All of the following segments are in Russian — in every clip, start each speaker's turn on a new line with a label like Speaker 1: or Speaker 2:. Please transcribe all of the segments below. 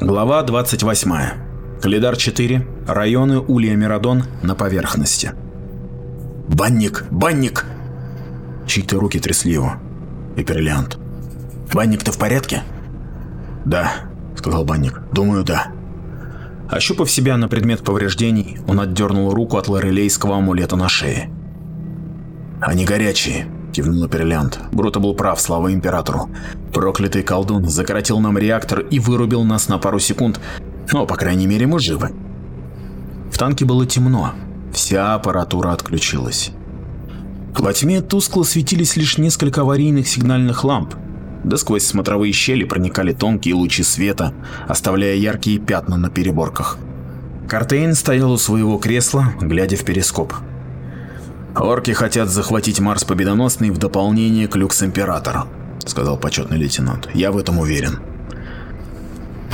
Speaker 1: Глава 28. Калидар 4. Районы Улья Мирадон на поверхности.
Speaker 2: «Банник! Банник!»
Speaker 1: Чьи-то руки трясли его. Эперлиант.
Speaker 2: «Банник, ты в порядке?»
Speaker 1: «Да», — сказал Банник. «Думаю, да». Ощупав себя на предмет повреждений, он отдернул руку от лорелейского амулета на шее.
Speaker 2: «Они горячие», — кивнул Эперлиант.
Speaker 1: Бруто был прав, слава Императору. Проклятый колдун закоротил нам реактор и вырубил нас на пару секунд, но, по крайней мере, мы живы. В танке было темно, вся аппаратура отключилась. Во тьме тускло светились лишь несколько аварийных сигнальных ламп, да сквозь смотровые щели проникали тонкие лучи света, оставляя яркие пятна на переборках. Картейн стоял у своего кресла, глядя в перископ. «Орки хотят захватить Марс победоносный в дополнение к Люкс-Императору», — сказал почетный лейтенант. «Я в этом уверен».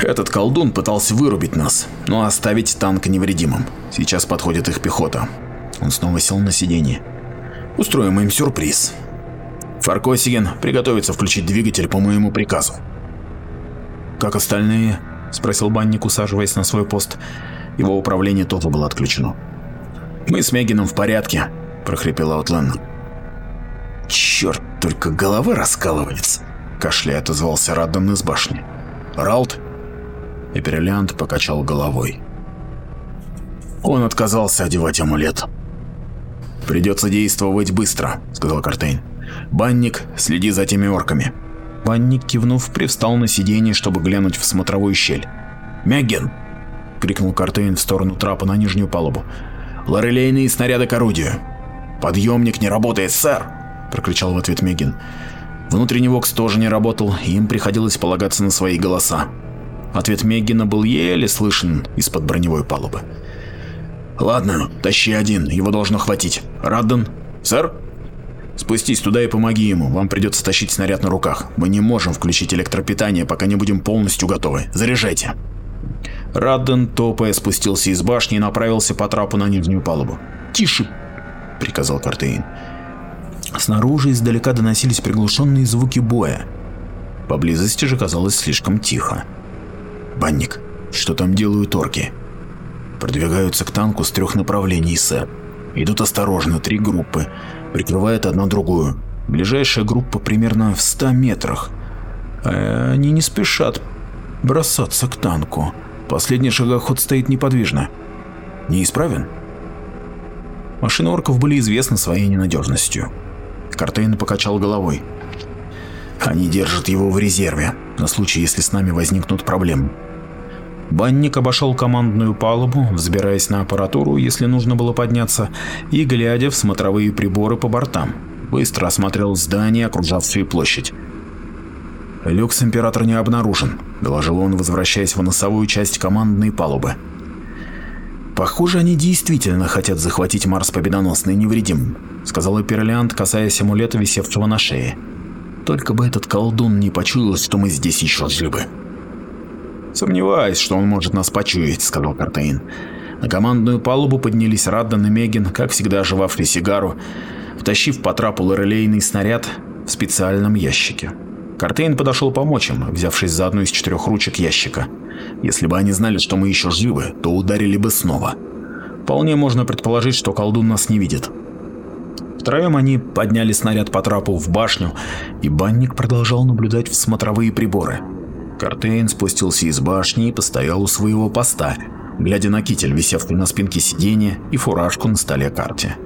Speaker 1: Этот колдун пытался вырубить нас, но оставить танк невредимым. Сейчас подходит их пехота. Он снова сел на сиденье. Устроим им сюрприз. Фаркосиген приготовится включить двигатель по моему приказу. «Как остальные?» – спросил банник, усаживаясь на свой пост. Его управление тоже было отключено. «Мы с Мегином в порядке», – прохрипел Аутлендер.
Speaker 2: «Черт, только голова раскалывается», – кашляя отозвался Раддан из башни.
Speaker 1: «Ралт?» Эперлиант покачал головой. Он отказался одевать амулет. «Придется действовать быстро», — сказал Картейн. «Банник, следи за теми орками». Банник, кивнув, привстал на сиденье, чтобы глянуть в смотровую щель. «Мягген!» — крикнул Картейн в сторону трапа на нижнюю палубу. «Лорелейные снаряды к орудию!» «Подъемник не работает, сэр!» — прокричал в ответ Мегин. Внутренний вокс тоже не работал, и им приходилось полагаться на свои голоса. Ответ Меггина был еле слышен из-под броневой палубы. «Ладно, тащи один, его должно хватить. Радден? Сэр?» «Спустись туда и помоги ему, вам придется тащить снаряд на руках. Мы не можем включить электропитание, пока не будем полностью готовы. Заряжайте!» Радден, топая, спустился из башни и направился по трапу на нижнюю палубу. «Тише!» — приказал Картейн. Снаружи издалека доносились приглушенные звуки боя. Поблизости же казалось слишком тихо. «Банник, что там делают орки?» Продвигаются к танку с трех направлений, сэр. Идут осторожно, три группы, прикрывают одна другую. Ближайшая группа примерно в 100 метрах. А они не спешат бросаться к танку. Последний шагоход стоит неподвижно. Неисправен? Машины орков были известны своей ненадежностью. Картейн покачал головой. Они держат его в резерве, на случай, если с нами возникнут проблемы. Банник обошел командную палубу, взбираясь на аппаратуру, если нужно было подняться, и глядя в смотровые приборы по бортам. Быстро осмотрел здания, окружавшие площадь. «Люкс Император не обнаружен», — доложил он, возвращаясь в носовую часть командной палубы. «Похоже, они действительно хотят захватить Марс победоносный невредимым», — сказал Эперлиант, касаясь амулета, висевшего на шее. «Только бы этот колдун не почуял, что мы здесь еще живы». «Сомневаюсь, что он может нас почуять», — сказал Картейн. На командную палубу поднялись Раддан и Мегин, как всегда оживавший сигару, втащив по трапу лорелейный снаряд в специальном ящике. Картейн подошел помочь им, взявшись за одну из четырех ручек ящика. Если бы они знали, что мы еще живы, то ударили бы снова. Вполне можно предположить, что колдун нас не видит. Втроем они подняли снаряд по трапу в башню, и банник продолжал наблюдать в смотровые приборы. Картейн спустился из башни и постоял у своего поста, глядя на китель, висевший на спинке сиденья, и фуражку на столе карте.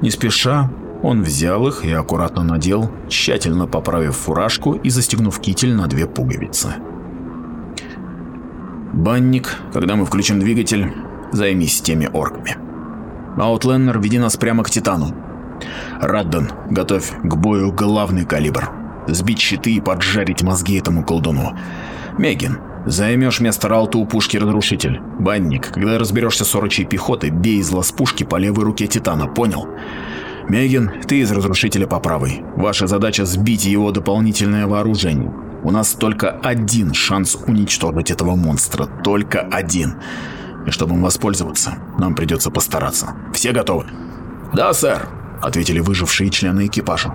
Speaker 1: Не спеша, он взял их и аккуратно надел, тщательно поправив фуражку и застегнув китель на две пуговицы. «Банник, когда мы включим двигатель, займись теми орками. Аутленнер, веди нас прямо к Титану. Радден, готовь к бою главный калибр» сбить щиты и поджарить мозги этому колдуну. Мегин, займешь место Ралта у пушки Разрушитель. Банник, когда разберешься с орочей пехотой, бей из лаз пушки по левой руке Титана, понял? Мегин, ты из Разрушителя по правой. Ваша задача сбить его дополнительное вооружение. У нас только один шанс уничтожить этого монстра. Только один. И чтобы им воспользоваться, нам придется постараться. Все готовы? Да, сэр, ответили выжившие члены экипажа.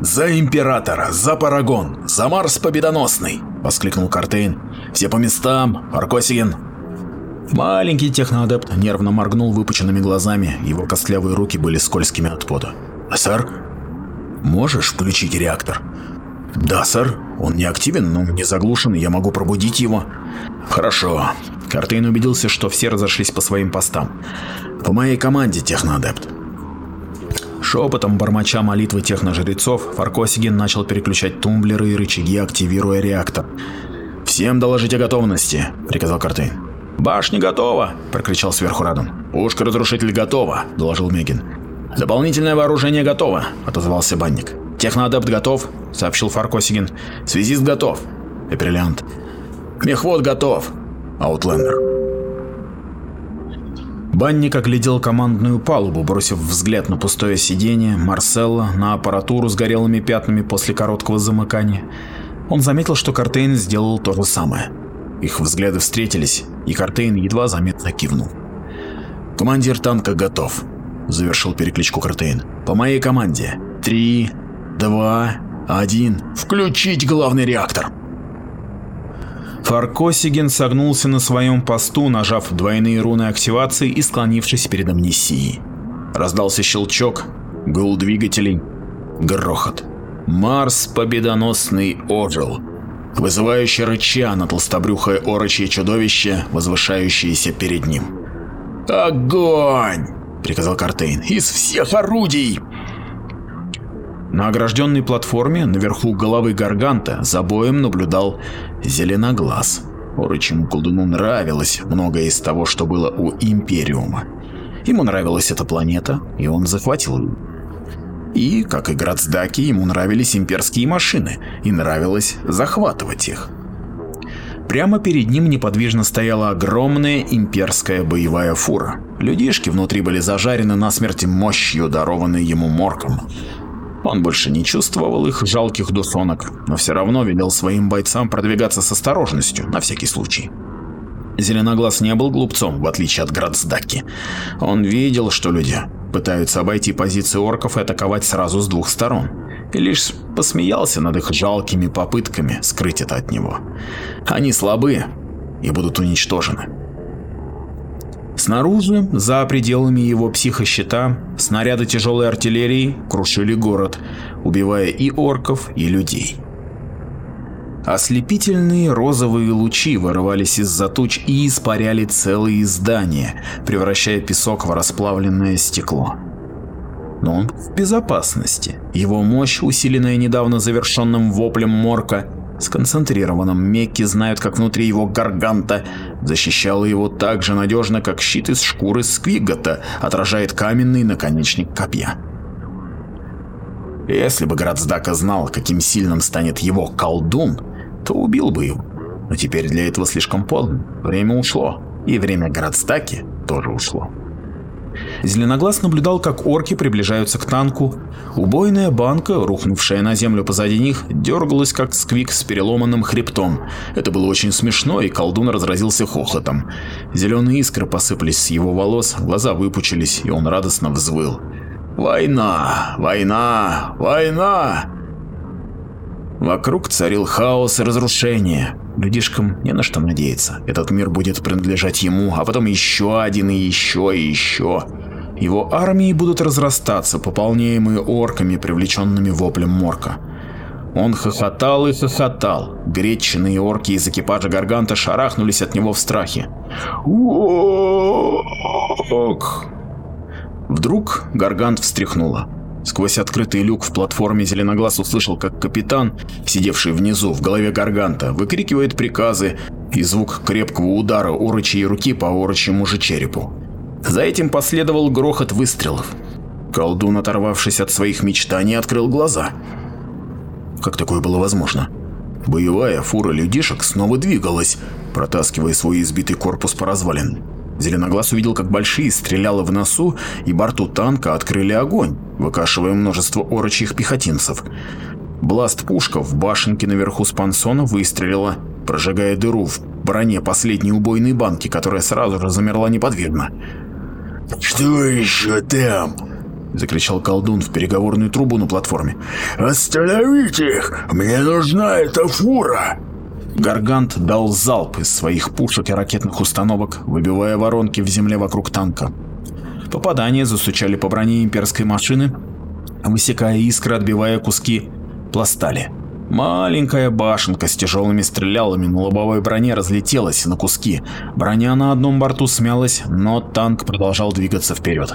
Speaker 2: «За Императора! За Парагон! За Марс Победоносный!»
Speaker 1: воскликнул Картейн. «Все по местам! Аркосиген!» Маленький техноадепт нервно моргнул выпученными глазами, его костлявые руки были скользкими от пота. «Сэр, можешь включить реактор?» «Да, сэр. Он не активен, но не заглушен, я могу пробудить его». «Хорошо». Картейн убедился, что все разошлись по своим постам. «По моей команде, техноадепт». Шепотом, бормоча молитвы техножрецов, Фаркосиген начал переключать тумблеры и рычаги, активируя реактор. «Всем доложить о готовности», — приказал Картейн. «Башня готова!» — прокричал сверху Радон. «Пушка-разрушитель готова!» — доложил Мегин. «Дополнительное вооружение готово!» — отозвался банник. «Техноадепт готов!» — сообщил Фаркосигин. «Связист готов!» — Эприллиант. «Мехвод готов!» — Аутлендер. Банник оглядел командную палубу, бросив взгляд на пустое сиденье, Марселла, на аппаратуру с горелыми пятнами после короткого замыкания. Он заметил, что Картейн сделал то же самое. Их взгляды встретились, и Картейн едва заметно кивнул. «Командир танка готов», — завершил перекличку Картейн. «По моей команде. Три, два, один. Включить главный реактор!» Фаркосиген согнулся на своем посту, нажав двойные руны активации и склонившись перед амнисией. Раздался щелчок, гул двигателей, грохот. Марс победоносный ожил, вызывающе рыча на толстобрюхое орочье чудовище, возвышающееся перед ним. «Огонь!» — приказал Картейн. «Из всех орудий!» На огражденной платформе наверху головы Гарганта за боем наблюдал Зеленоглаз. Орычему колдуну нравилось многое из того, что было у Империума. Ему нравилась эта планета, и он захватил ее. И, как и Градсдаки, ему нравились имперские машины, и нравилось захватывать их. Прямо перед ним неподвижно стояла огромная имперская боевая фура. Людишки внутри были зажарены насмерть мощью, дарованной ему морком. Он больше не чувствовал их жалких душонок, но все равно велел своим бойцам продвигаться с осторожностью, на всякий случай. Зеленоглаз не был глупцом, в отличие от Градсдаки. Он видел, что люди пытаются обойти позиции орков и атаковать сразу с двух сторон, и лишь посмеялся над их жалкими попытками скрыть это от него. Они слабы и будут уничтожены. Снаружи, за пределами его психощита, снаряды тяжелой артиллерии крушили город, убивая и орков, и людей. Ослепительные розовые лучи вырывались из-за туч и испаряли целые здания, превращая песок в расплавленное стекло. Но он в безопасности. Его мощь, усиленная недавно завершенным воплем Морка, сконцентрированном Мекке знают, как внутри его гарганта, защищала его так же надежно, как щит из шкуры Сквигота отражает каменный наконечник копья. Если бы Градсдака знал, каким сильным станет его колдун, то убил бы его. Но теперь для этого слишком поздно. Время ушло. И время Градстаки тоже ушло. Зеленоглаз наблюдал, как орки приближаются к танку. Убойная банка, рухнувшая на землю позади них, дергалась, как сквик с переломанным хребтом. Это было очень смешно, и колдун разразился хохотом. Зеленые искры посыпались с его волос, глаза выпучились, и он радостно взвыл. «Война! Война! Война!» Вокруг царил хаос и разрушение. Людишкам не на что надеяться. Этот мир будет принадлежать ему, а потом еще один и еще и еще. Его армии будут разрастаться, пополняемые орками, привлеченными воплем морка. Он хохотал и хохотал. Гречины и орки из экипажа Гарганта шарахнулись от него в страхе. Вдруг Гаргант встряхнула. Сквозь открытый люк в платформе Зеленоглаз услышал, как капитан, сидевший внизу в голове Гарганта, выкрикивает приказы и звук крепкого удара орочьей руки по орочьему же черепу. За этим последовал грохот выстрелов. Колдун, оторвавшись от своих мечтаний, открыл глаза. Как такое было возможно? Боевая фура людишек снова двигалась, протаскивая свой избитый корпус по развалинам. Зеленоглаз увидел, как большие стрелялы в носу и борту танка открыли огонь, выкашивая множество орочьих пехотинцев. Бласт-пушка в башенке наверху спансона выстрелила, прожигая дыру в броне последней убойной банки, которая сразу же замерла неподвижно.
Speaker 2: «Что еще там?»
Speaker 1: — закричал колдун в переговорную трубу на платформе.
Speaker 2: «Остановите их! Мне нужна эта фура!»
Speaker 1: Гаргант дал залп из своих пушек и ракетных установок, выбивая воронки в земле вокруг танка. Попадания застучали по броне имперской машины, высекая искры, отбивая куски пластали. Маленькая башенка с тяжелыми стрелялами на лобовой броне разлетелась на куски. Броня на одном борту смялась, но танк продолжал двигаться вперед.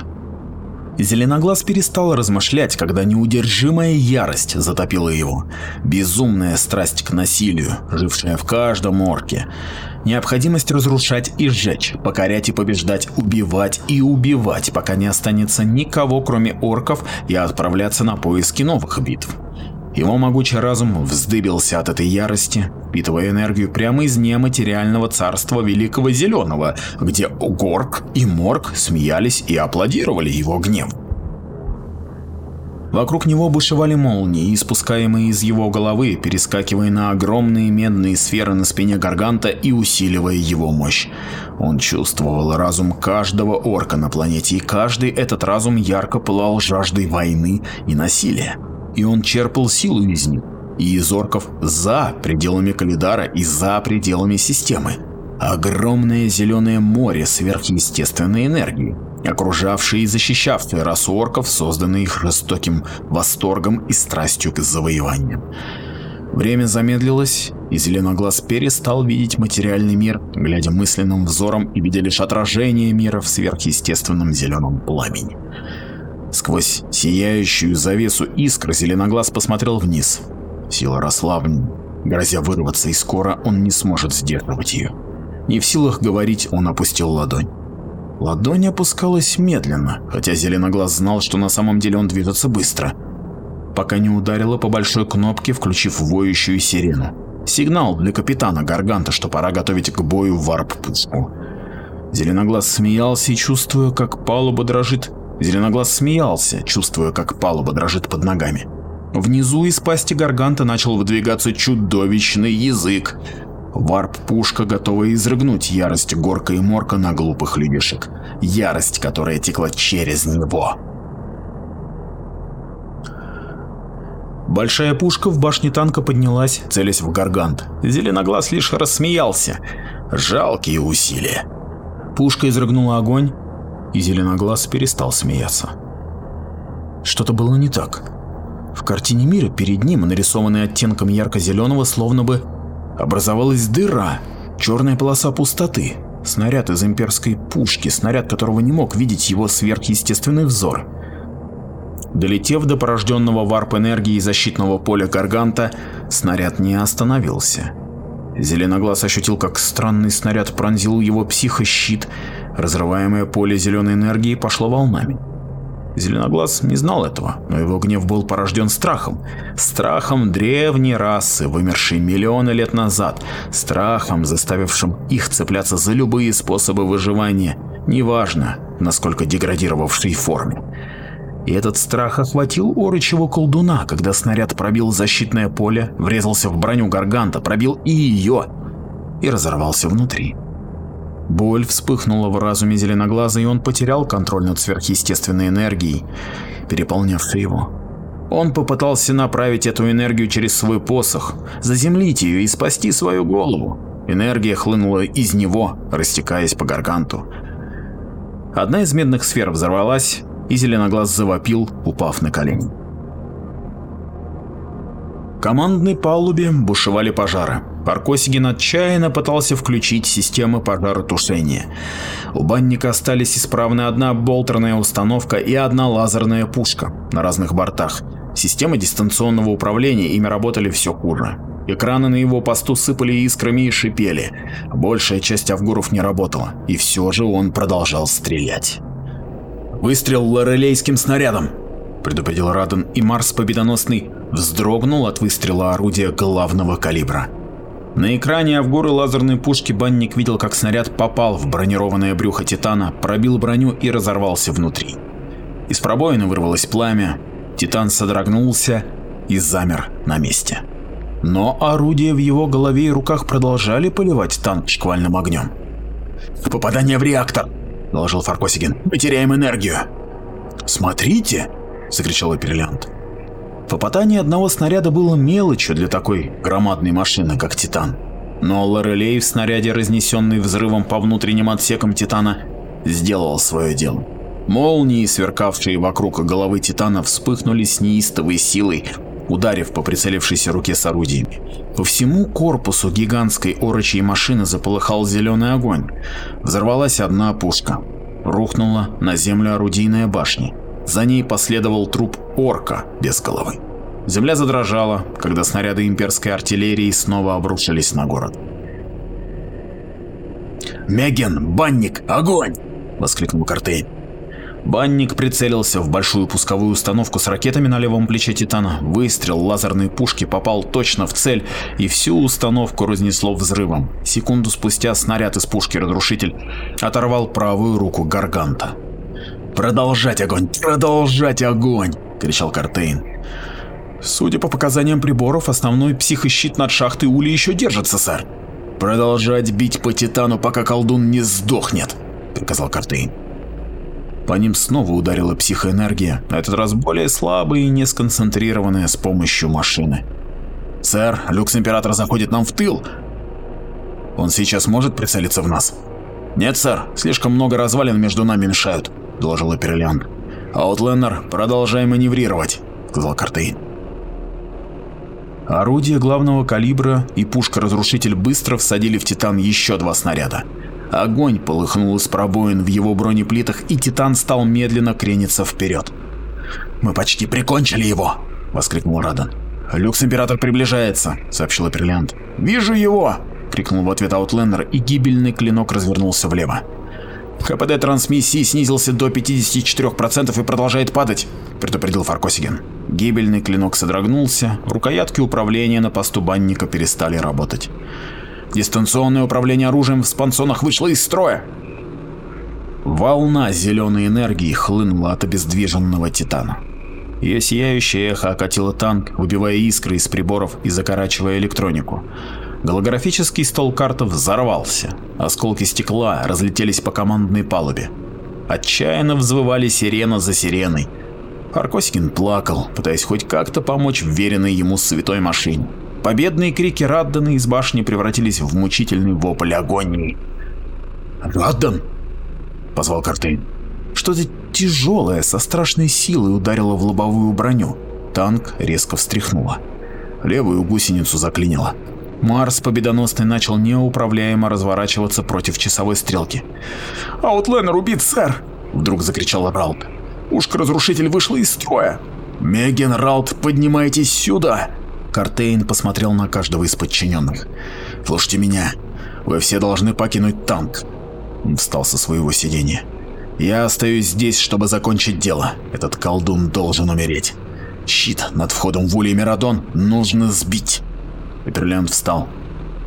Speaker 1: Зеленоглаз перестал размышлять, когда неудержимая ярость затопила его. Безумная страсть к насилию, жившая в каждом орке. Необходимость разрушать и сжечь, покорять и побеждать, убивать и убивать, пока не останется никого кроме орков и отправляться на поиски новых битв. Его могучий разум вздыбился от этой ярости, впитывая энергию прямо из нематериального царства Великого Зеленого, где Горк и Морг смеялись и аплодировали его гневу. Вокруг него бушевали молнии, испускаемые из его головы, перескакивая на огромные медные сферы на спине Гарганта и усиливая его мощь. Он чувствовал разум каждого орка на планете, и каждый этот разум ярко пылал жаждой войны и насилия и он черпал силу из них, и из орков за пределами Калидара и за пределами системы. Огромное зеленое море сверхъестественной энергии, окружавшее и защищавшее расу орков, созданное их жестоким восторгом и страстью к завоеваниям. Время замедлилось, и Зеленоглаз перестал видеть материальный мир, глядя мысленным взором и видя лишь отражение мира в сверхъестественном зеленом пламени. Сквозь сияющую завесу искр Зеленоглаз посмотрел вниз. Сила росла грозя вырваться, и скоро он не сможет сдерживать ее. Не в силах говорить, он опустил ладонь. Ладонь опускалась медленно, хотя Зеленоглаз знал, что на самом деле он движется быстро, пока не ударила по большой кнопке, включив воющую сирену. Сигнал для капитана Гарганта, что пора готовить к бою варп-пушку. Зеленоглаз смеялся и, чувствуя, как палуба дрожит, Зеленоглаз смеялся, чувствуя, как палуба дрожит под ногами. Внизу из пасти Гарганта начал выдвигаться чудовищный язык. Варп-пушка готова изрыгнуть ярость Горка и Морка на глупых людишек. Ярость, которая текла через него. Большая пушка в башне танка поднялась, целясь в Гаргант. Зеленоглаз лишь рассмеялся. Жалкие усилия. Пушка изрыгнула огонь, и Зеленоглаз перестал смеяться. Что-то было не так. В картине мира перед ним, нарисованной оттенком ярко-зеленого, словно бы образовалась дыра, черная полоса пустоты, снаряд из имперской пушки, снаряд которого не мог видеть его сверхъестественный взор. Долетев до порожденного варп-энергии защитного поля Гарганта, снаряд не остановился. Зеленоглаз ощутил, как странный снаряд пронзил его психощит, Разрываемое поле зеленой энергии пошло волнами. Зеленоглаз не знал этого, но его гнев был порожден страхом. Страхом древней расы, вымершей миллионы лет назад. Страхом, заставившим их цепляться за любые способы выживания, неважно, насколько деградировавшей форме. И этот страх охватил Орычева колдуна, когда снаряд пробил защитное поле, врезался в броню Гарганта, пробил и ее, и разорвался внутри. Боль вспыхнула в разуме зеленоглаза, и он потерял контроль над сверхъестественной энергией, переполнявшей его. Он попытался направить эту энергию через свой посох, заземлить ее и спасти свою голову. Энергия хлынула из него, растекаясь по гарганту. Одна из медных сфер взорвалась, и зеленоглаз завопил, упав на колени. В командной палубе бушевали пожары. Паркосигин отчаянно пытался включить системы пожаротушения. У банника остались исправны одна болтерная установка и одна лазерная пушка на разных бортах. Системы дистанционного управления ими работали все хуже. Экраны на его посту сыпали искрами и шипели. Большая часть авгуров не работала, и все же он продолжал стрелять. «Выстрел лорелейским снарядом!» – предупредил Раден, и Марс Победоносный вздрогнул от выстрела орудия главного калибра. На экране Авгуры лазерной пушки банник видел, как снаряд попал в бронированное брюхо Титана, пробил броню и разорвался внутри. Из пробоины вырвалось пламя, Титан содрогнулся и замер на месте. Но орудия в его голове и руках продолжали поливать танк шквальным огнем. «Попадание в реактор!» – доложил Фаркосигин. «Мы теряем энергию!» «Смотрите!» – закричал Эперлянт. Попадание одного снаряда было мелочью для такой громадной машины, как Титан. Но Лорелей в снаряде, разнесенный взрывом по внутренним отсекам Титана, сделал свое дело. Молнии, сверкавшие вокруг головы Титана, вспыхнули с неистовой силой, ударив по прицелившейся руке с орудиями. По всему корпусу гигантской орочьей машины заполыхал зеленый огонь. Взорвалась одна пушка. Рухнула на землю орудийная башня. За ней последовал труп орка без головы. Земля задрожала, когда снаряды имперской артиллерии снова обрушились на город.
Speaker 2: «Меген! Банник! Огонь!» — воскликнул Картейн.
Speaker 1: Банник прицелился в большую пусковую установку с ракетами на левом плече Титана. Выстрел лазерной пушки попал точно в цель, и всю установку разнесло взрывом. Секунду спустя снаряд из пушки-разрушитель оторвал правую руку Гарганта.
Speaker 2: «Продолжать огонь! Продолжать огонь!» — кричал Картейн.
Speaker 1: Судя по показаниям приборов, основной психощит над шахтой Ули еще держится, сэр.
Speaker 2: Продолжать бить по Титану, пока колдун не сдохнет, приказал Картейн.
Speaker 1: По ним снова ударила психоэнергия, на этот раз более слабая и не сконцентрированная с помощью машины.
Speaker 2: «Сэр, люкс Императора заходит нам в тыл!»
Speaker 1: «Он сейчас может прицелиться в нас?»
Speaker 2: «Нет, сэр, слишком много развалин между нами мешают», — доложил Эперлиан. «Аутленнер, продолжай маневрировать», — сказал Картейн.
Speaker 1: Орудие главного калибра и пушка-разрушитель быстро всадили в Титан еще два снаряда. Огонь полыхнул из пробоин в его бронеплитах, и Титан стал медленно крениться вперед.
Speaker 2: «Мы почти прикончили его!» — воскликнул Радан.
Speaker 1: «Люкс-император приближается», — сообщил Эперлиант.
Speaker 2: «Вижу его!»
Speaker 1: — крикнул в ответ Аутлендер, и гибельный клинок развернулся влево.
Speaker 2: КПД трансмиссии снизился до 54% и продолжает падать, предупредил Фаркосиген.
Speaker 1: Гибельный клинок содрогнулся, рукоятки управления на посту банника перестали работать.
Speaker 2: Дистанционное управление оружием в спансонах вышло из строя.
Speaker 1: Волна зеленой энергии хлынула от обездвиженного Титана. Ее сияющее эхо окатило танк, выбивая искры из приборов и закорачивая электронику. Голографический стол картов взорвался. Осколки стекла разлетелись по командной палубе. Отчаянно взвывали сирена за сиреной. Аркосикин плакал, пытаясь хоть как-то помочь вверенной ему святой машине. Победные крики Раддана из башни превратились в мучительный вопль агонии.
Speaker 2: «Раддан!» — позвал Картейн.
Speaker 1: Что-то тяжелое со страшной силой ударило в лобовую броню. Танк резко встряхнуло. Левую гусеницу заклинило. Марс победоносный начал неуправляемо разворачиваться против часовой стрелки.
Speaker 2: «Аутленер убит, сэр!» — вдруг закричал Ралт. «Ушка-разрушитель вышла из строя!»
Speaker 1: «Меген, Ралт, поднимайтесь сюда!» Картейн посмотрел на каждого из подчиненных. «Слушайте меня, вы все должны покинуть танк!» Он встал со своего сиденья. «Я остаюсь здесь, чтобы закончить дело. Этот колдун должен умереть. Щит над входом в Улей Мирадон нужно сбить!» Петерлянд встал.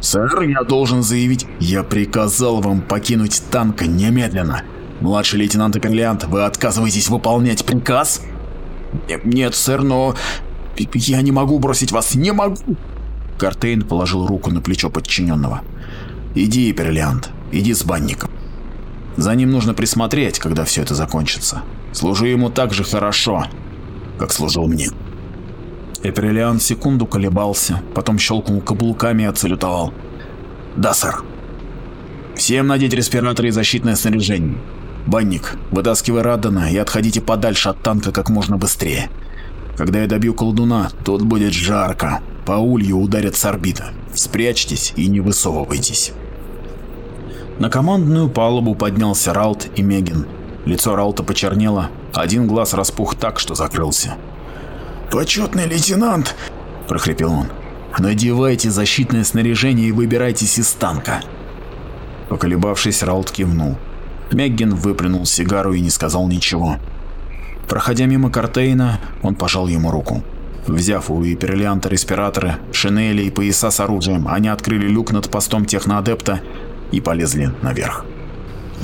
Speaker 1: «Сэр, я должен заявить, я приказал вам покинуть танк немедленно. Младший лейтенант Перлиант, вы отказываетесь выполнять приказ?»
Speaker 2: «Нет, сэр, но я не могу бросить вас, не могу!»
Speaker 1: Картейн положил руку на плечо подчиненного. «Иди, Перлиант, иди с банником. За ним нужно присмотреть, когда все это закончится. Служи ему так же хорошо, как служил мне». Эпрелиан секунду колебался, потом щелкнул каблуками и отсалютовал. «Да, сэр». «Всем надеть респираторы и защитное снаряжение. Банник, вытаскивай Раддана и отходите подальше от танка как можно быстрее. Когда я добью колдуна, тут будет жарко. По улью ударят с орбита. Спрячьтесь и не высовывайтесь». На командную палубу поднялся Ралт и Мегин. Лицо Ралта почернело, один глаз распух так, что закрылся.
Speaker 2: «Почетный лейтенант!» – прохрипел он.
Speaker 1: «Надевайте защитное снаряжение и выбирайтесь из танка!» Поколебавшись, Ралт кивнул. Меггин выплюнул сигару и не сказал ничего. Проходя мимо Картейна, он пожал ему руку. Взяв у Иперлианта респираторы, шинели и пояса с оружием, они открыли люк над постом техноадепта и полезли наверх.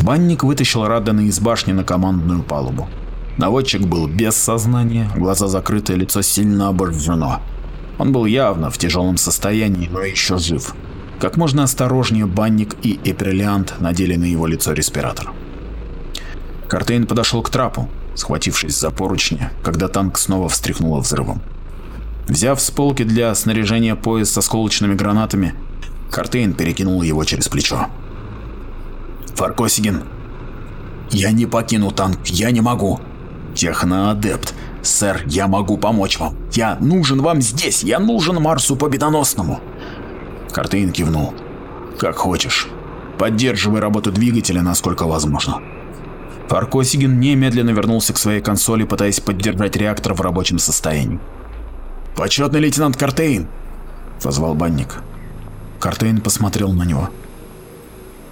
Speaker 1: Банник вытащил Раддена из башни на командную палубу. Наводчик был без сознания, глаза закрыты, лицо сильно обожжено. Он был явно в тяжелом состоянии, но еще жив. Как можно осторожнее банник и эпрелиант надели на его лицо респиратор. Картейн подошел к трапу, схватившись за поручни, когда танк снова встряхнуло взрывом. Взяв с полки для снаряжения пояс со сколочными гранатами, Картейн перекинул его через плечо. «Фаркосигин, я не покину танк, я не могу. Техноадепт, сэр, я могу помочь вам. Я нужен вам здесь, я нужен Марсу Победоносному». Картейн кивнул. «Как хочешь. Поддерживай работу двигателя, насколько возможно». Фаркосигин немедленно вернулся к своей консоли, пытаясь поддержать реактор в рабочем состоянии. «Почетный лейтенант Картейн!» — позвал банник. Картейн посмотрел на него.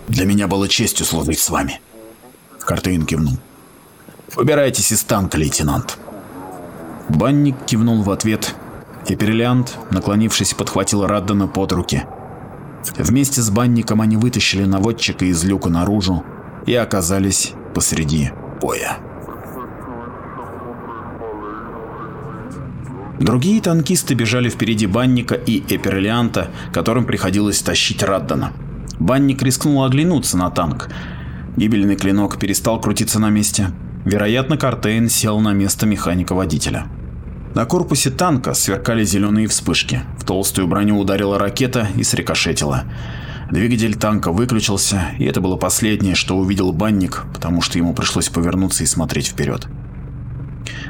Speaker 1: «Для меня было честью служить с вами». Картейн кивнул. «Выбирайтесь из танка, лейтенант». Банник кивнул в ответ, и Перлиант, наклонившись, подхватил Раддена под руки. Вместе с банником они вытащили наводчика из люка наружу и оказались посреди боя. Другие танкисты бежали впереди Банника и Эперлианта, которым приходилось тащить Раддана. Банник рискнул оглянуться на танк. Гибельный клинок перестал крутиться на месте. Вероятно, Картейн сел на место механика-водителя. На корпусе танка сверкали зеленые вспышки. В толстую броню ударила ракета и срикошетила. Двигатель танка выключился, и это было последнее, что увидел банник, потому что ему пришлось повернуться и смотреть вперед.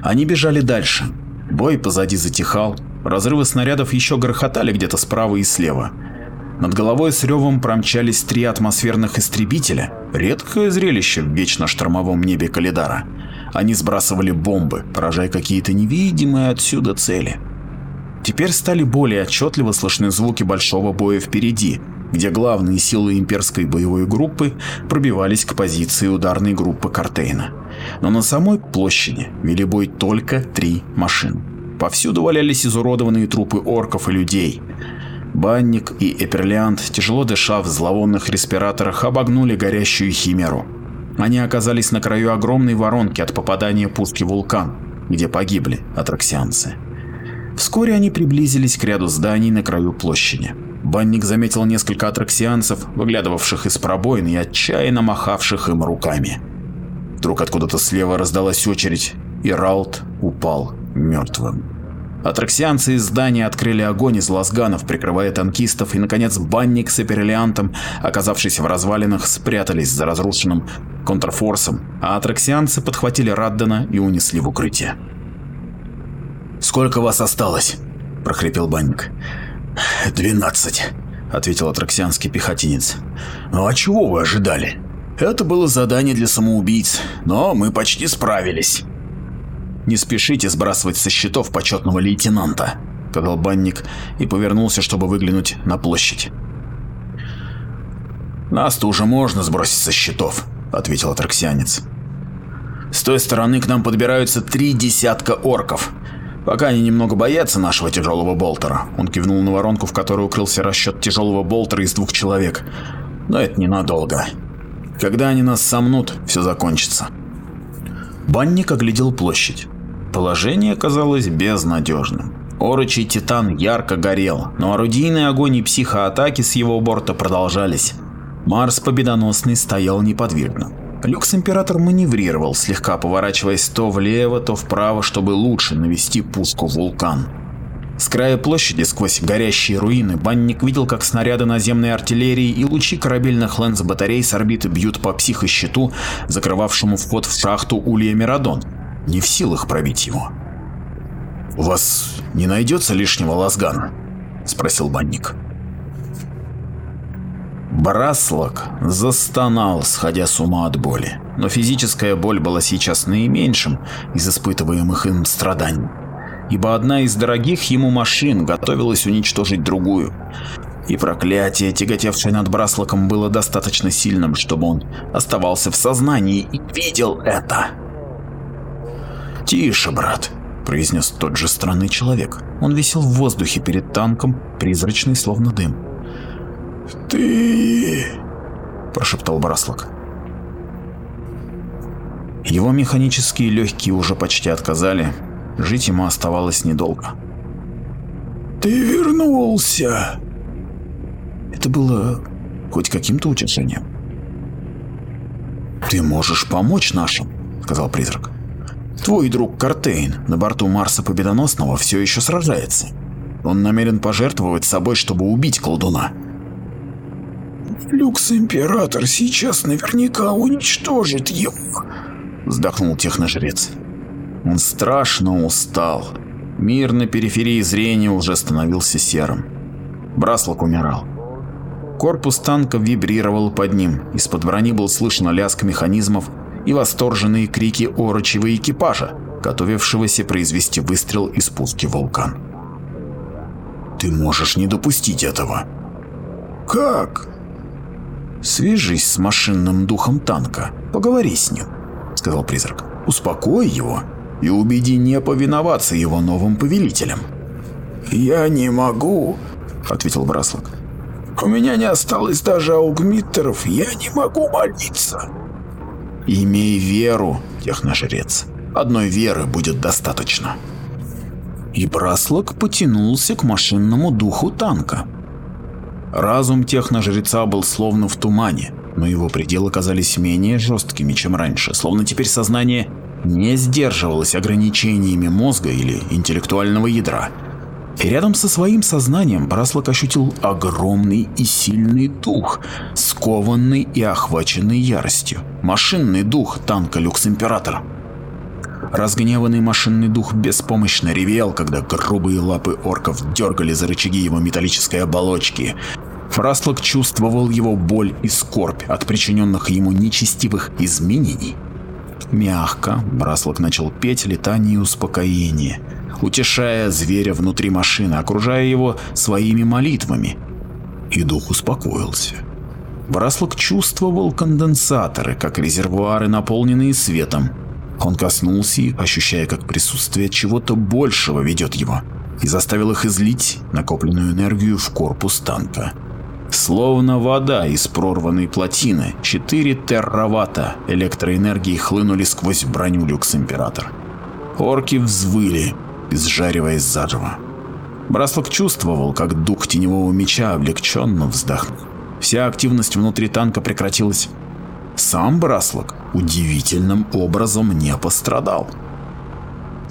Speaker 1: Они бежали дальше. Бой позади затихал, разрывы снарядов еще грохотали где-то справа и слева. Над головой с ревом промчались три атмосферных истребителя, редкое зрелище в вечно штормовом небе Калидара. Они сбрасывали бомбы, поражая какие-то невидимые отсюда цели. Теперь стали более отчетливо слышны звуки большого боя впереди, где главные силы имперской боевой группы пробивались к позиции ударной группы Картейна. Но на самой площади вели бой только три машины. Повсюду валялись изуродованные трупы орков и людей. Банник и Эперлиант, тяжело дыша в зловонных респираторах, обогнули горящую химеру. Они оказались на краю огромной воронки от попадания пушки вулкан, где погибли атраксианцы. Вскоре они приблизились к ряду зданий на краю площади. Банник заметил несколько атраксианцев, выглядывавших из пробоин и отчаянно махавших им руками. Вдруг откуда-то слева раздалась очередь, и Раут упал мертвым. Атраксианцы из здания открыли огонь из лазганов, прикрывая танкистов, и, наконец, банник с эперлиантом, оказавшись в развалинах, спрятались за разрушенным контрфорсом, а атраксианцы подхватили Раддена и унесли в укрытие. «Сколько вас осталось?» – прохрипел банник. «Двенадцать», — ответил атраксианский пехотинец. «Ну а чего вы ожидали? Это было задание для самоубийц, но мы почти справились». «Не спешите сбрасывать со счетов почетного лейтенанта», — сказал банник и повернулся, чтобы выглянуть на площадь. «Нас-то уже можно сбросить со счетов», — ответил атраксианец. «С той стороны к нам подбираются три десятка орков. Пока они немного боятся нашего тяжелого болтера. Он кивнул на воронку, в которой укрылся расчет тяжелого болтера из двух человек. Но это ненадолго. Когда они нас сомнут, все закончится. Банник оглядел площадь. Положение казалось безнадежным. Орочий Титан ярко горел, но орудийный огонь и психоатаки с его борта продолжались. Марс Победоносный стоял неподвижно. Люкс-император маневрировал, слегка поворачиваясь то влево, то вправо, чтобы лучше навести пуску в вулкан. С края площади, сквозь горящие руины, банник видел, как снаряды наземной артиллерии и лучи корабельных лэнс-батарей с орбиты бьют по психощиту, закрывавшему вход в шахту Улья Мирадон, не в силах пробить его. «У вас не найдется лишнего лазгана?» – спросил банник. Браслок застонал, сходя с ума от боли, но физическая боль была сейчас наименьшим из испытываемых им страданий, ибо одна из дорогих ему машин готовилась уничтожить другую, и проклятие, тяготевшее над Браслоком, было достаточно сильным, чтобы он оставался в сознании и видел это. «Тише, брат», — произнес тот же странный человек. Он висел в воздухе перед танком, призрачный, словно дым.
Speaker 2: «Ты...» – прошептал Браслок.
Speaker 1: Его механические легкие уже почти отказали, жить ему оставалось недолго.
Speaker 2: «Ты вернулся!»
Speaker 1: Это было хоть каким-то утешением. «Ты можешь помочь нашим», — сказал призрак. «Твой друг Картейн на борту Марса Победоносного все еще сражается. Он намерен пожертвовать собой, чтобы убить колдуна.
Speaker 3: Люкс-император сейчас наверняка уничтожит его, вздохнул техножрец.
Speaker 1: Он страшно устал. Мир на периферии зрения уже становился серым. Браслок умирал. Корпус танка вибрировал под ним, из-под брони был слышно лязг механизмов и восторженные крики орочего экипажа, готовившегося произвести выстрел и спуск в вулкан. «Ты можешь не допустить этого».
Speaker 3: «Как?»
Speaker 1: «Свяжись с машинным духом танка, поговори с ним», — сказал призрак. «Успокой его и убеди не повиноваться его новым повелителям».
Speaker 3: «Я не могу», — ответил Браслок. «У меня не осталось даже аугмиттеров, я не могу молиться».
Speaker 1: «Имей веру, техножрец. Одной веры будет достаточно». И Браслок потянулся к машинному духу танка. Разум техножреца был словно в тумане, но его пределы казались менее жесткими, чем раньше, словно теперь сознание не сдерживалось ограничениями мозга или интеллектуального ядра. И рядом со своим сознанием Браслок ощутил огромный и сильный дух, скованный и охваченный яростью. Машинный дух танка Люкс Императора. Разгневанный машинный дух беспомощно ревел, когда грубые лапы орков дергали за рычаги его металлической оболочки. Фраслок чувствовал его боль и скорбь от причиненных ему нечестивых изменений. Мягко Браслок начал петь летание успокоения, утешая зверя внутри машины, окружая его своими молитвами. И дух успокоился. Браслок чувствовал конденсаторы, как резервуары, наполненные светом, он коснулся их, ощущая, как присутствие чего-то большего ведет его, и заставил их излить накопленную энергию в корпус танка. Словно вода из прорванной плотины, 4 терраватта электроэнергии хлынули сквозь броню Люкс-Император. Орки взвыли, изжариваясь заживо. Браслок чувствовал, как дух теневого меча облегченно вздохнул. Вся активность внутри танка прекратилась сам Браслок удивительным образом не пострадал.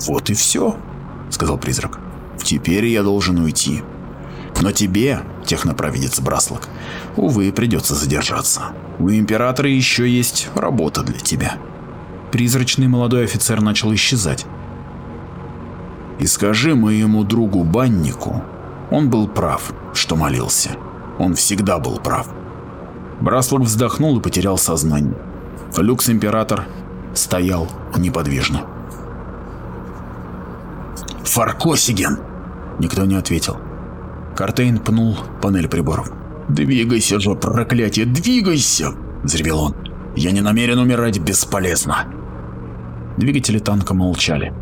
Speaker 1: «Вот и все», — сказал призрак. «Теперь я должен уйти. Но тебе, технопровидец Браслок, увы, придется задержаться. У Императора еще есть работа для тебя». Призрачный молодой офицер начал исчезать. «И скажи моему другу Баннику, он был прав, что молился. Он всегда был прав. Браслок вздохнул и потерял сознание. Люкс-император стоял неподвижно. «Фаркосиген!» Никто не ответил. Картейн пнул панель приборов. «Двигайся же, проклятие, двигайся!» – взревел он. «Я не намерен умирать бесполезно!» Двигатели танка молчали.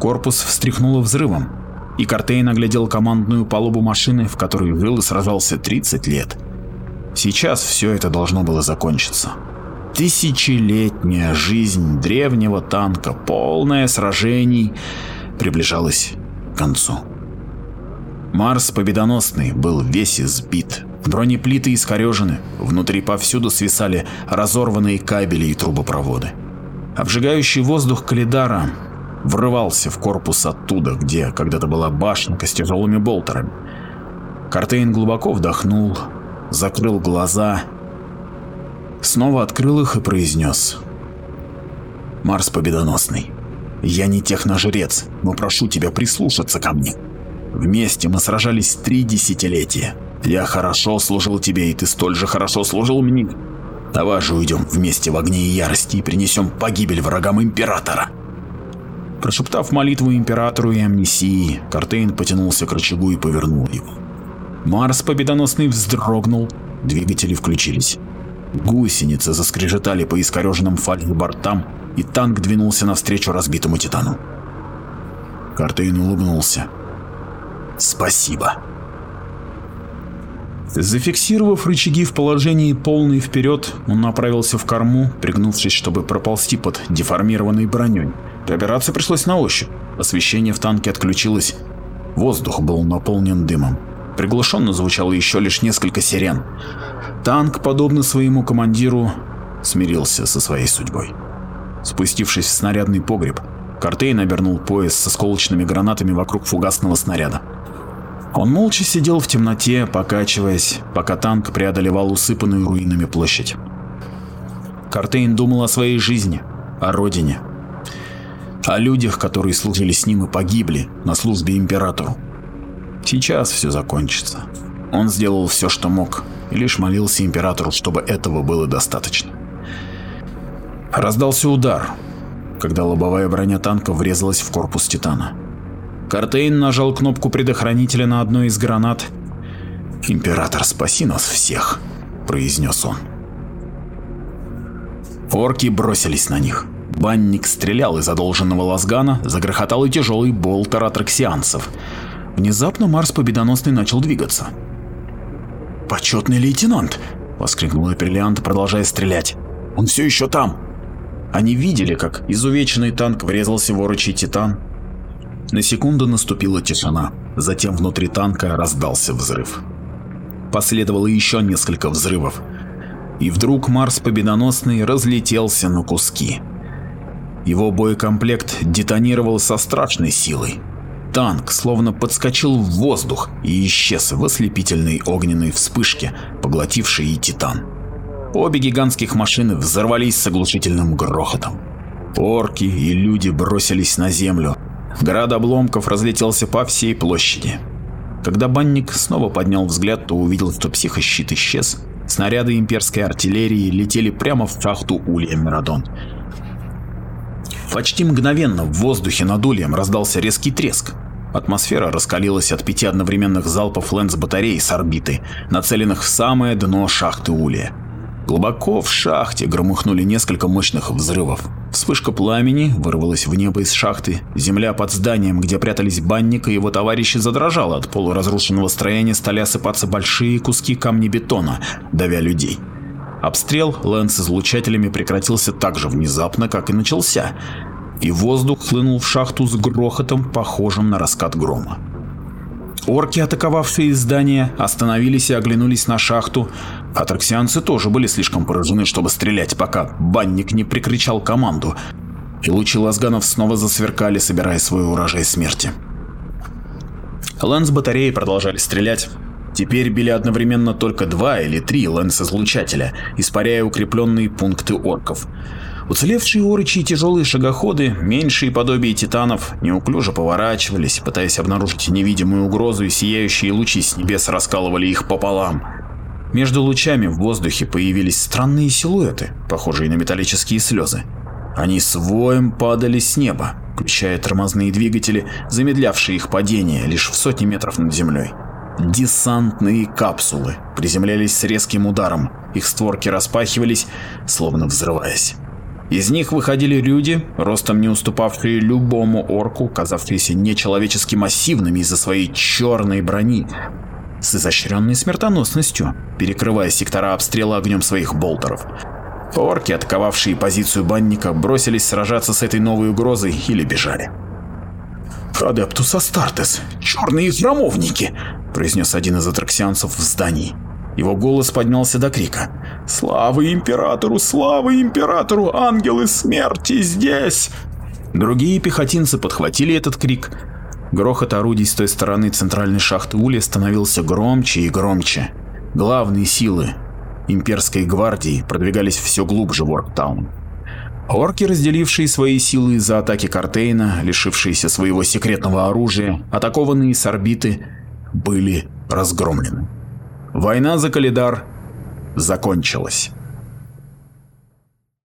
Speaker 1: Корпус встряхнуло взрывом, и Картейн оглядел командную палубу машины, в которой жил и сражался 30 лет. Сейчас все это должно было закончиться. Тысячелетняя жизнь древнего танка, полная сражений, приближалась к концу. Марс победоносный был весь избит, бронеплиты искорежены, внутри повсюду свисали разорванные кабели и трубопроводы. Обжигающий воздух Калидара врывался в корпус оттуда, где когда-то была башенка с тяжелыми болтерами. Картейн глубоко вдохнул, закрыл глаза, снова открыл их и произнес. «Марс победоносный, я не техножрец, но прошу тебя прислушаться ко мне. Вместе мы сражались три десятилетия. Я хорошо служил тебе, и ты столь же хорошо служил мне. Давай же уйдем вместе в огне и ярости и принесем погибель врагам Императора». Прошептав молитву Императору и Амнисии, Картейн потянулся к рычагу и повернул его. Марс победоносный вздрогнул, двигатели включились. Гусеницы заскрежетали по искореженным фальшбортам, и танк двинулся навстречу разбитому Титану. Картейн улыбнулся. «Спасибо». Зафиксировав рычаги в положении полный вперед, он направился в корму, пригнувшись, чтобы проползти под деформированной броней. Операция пришлось на ощупь. Освещение в танке отключилось. Воздух был наполнен дымом. Приглушенно звучало еще лишь несколько сирен. Танк, подобно своему командиру, смирился со своей судьбой. Спустившись в снарядный погреб, Картейн обернул пояс со сколочными гранатами вокруг фугасного снаряда.
Speaker 2: Он молча сидел в темноте, покачиваясь, пока танк преодолевал усыпанную руинами площадь. Картейн думал о своей жизни, о родине, о людях, которые служили с ним и погибли на службе императору. Сейчас все закончится. Он сделал все, что мог, и лишь молился императору, чтобы этого было достаточно. Раздался удар, когда лобовая броня танка врезалась в корпус Титана. Картейн нажал кнопку предохранителя на одной из гранат. «Император, спаси нас всех», — произнес он. Орки бросились на них. Банник стрелял из одолженного лазгана, загрохотал и тяжелый болтер атраксианцев. Внезапно Марс Победоносный начал двигаться. «Почетный лейтенант!» — воскликнул Эперлиант, продолжая стрелять. «Он все еще там!» Они видели, как изувеченный танк врезался в орочий титан. На секунду наступила тишина, затем внутри танка раздался взрыв. Последовало еще несколько взрывов, и вдруг Марс Победоносный разлетелся на куски. Его боекомплект детонировал со страшной силой. Танк словно подскочил в воздух и исчез в ослепительной огненной вспышке, поглотившей и Титан. Обе гигантских машины взорвались с оглушительным грохотом. Орки и люди бросились на землю. Град обломков разлетелся по всей площади. Когда банник снова поднял взгляд, то увидел, что психощит исчез. Снаряды имперской артиллерии летели прямо в шахту Улья Мирадон. Почти мгновенно в воздухе над Ульем раздался резкий треск. Атмосфера раскалилась от пяти одновременных залпов лэнс-батареи с орбиты, нацеленных в самое дно шахты Улья. Глубоко в шахте громыхнули несколько мощных взрывов. Вспышка пламени вырвалась в небо из шахты. Земля под зданием, где прятались банник и его товарищи, задрожала от полуразрушенного строения, стали осыпаться большие куски камнебетона, давя людей. Обстрел Лэнс с излучателями прекратился так же внезапно, как и начался, и воздух хлынул в шахту с грохотом, похожим на раскат грома. Орки, атаковавшие здание, остановились и оглянулись на шахту. Атраксианцы тоже были слишком поражены, чтобы стрелять, пока банник не прикричал команду. И лучи лазганов снова засверкали, собирая свой урожай смерти. Лэнс-батареи продолжали стрелять. Теперь били одновременно только два или три лэнс-излучателя, испаряя укрепленные пункты орков. Уцелевшие орычи и тяжелые шагоходы, меньшие подобия титанов, неуклюже поворачивались, пытаясь обнаружить невидимую угрозу, и сияющие лучи с небес раскалывали их пополам. Между лучами в воздухе появились странные силуэты, похожие на металлические слезы. Они с воем падали с неба, включая тормозные двигатели, замедлявшие их падение лишь в сотни метров над землей. Десантные капсулы приземлялись с резким ударом, их створки распахивались, словно взрываясь. Из них выходили люди, ростом не уступавшие любому орку, казавшиеся нечеловечески массивными из-за своей черной брони, с изощренной смертоносностью, перекрывая сектора обстрела огнем своих болтеров. Орки, атаковавшие позицию банника, бросились сражаться с этой новой угрозой или бежали.
Speaker 3: «Адептус Астартес! Черные храмовники!» – произнес один из атраксианцев в здании.
Speaker 2: Его голос поднялся до крика.
Speaker 3: «Слава императору! Слава императору! Ангелы смерти здесь!»
Speaker 2: Другие пехотинцы подхватили этот крик. Грохот орудий с той стороны центральной шахты Ули становился громче и громче. Главные силы имперской гвардии продвигались все глубже в Орктаун. Орки, разделившие свои силы из-за атаки Картейна, лишившиеся своего секретного оружия, атакованные с орбиты, были разгромлены. Война за Калидар закончилась.